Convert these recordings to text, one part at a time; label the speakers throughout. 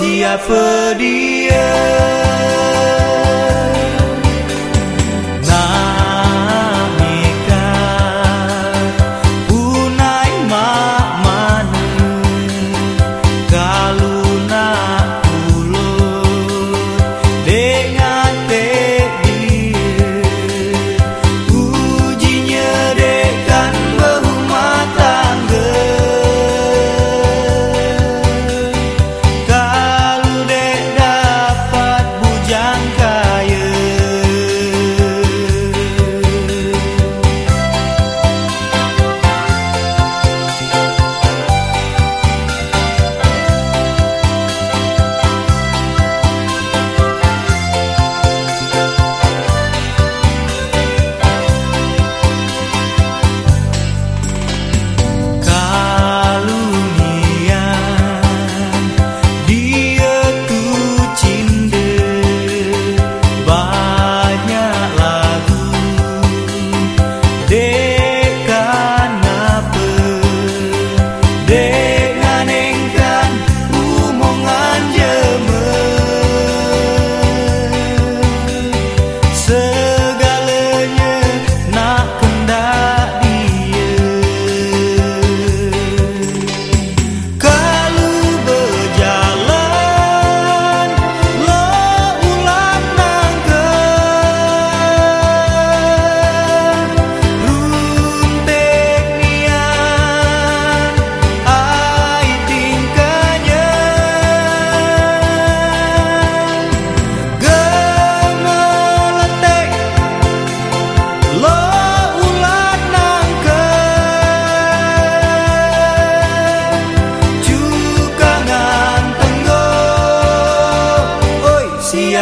Speaker 1: siapa dia?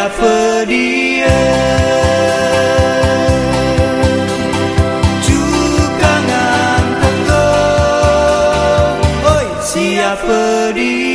Speaker 1: là phờ đi Chúa ca ngàn thật công ôi si à phờ đi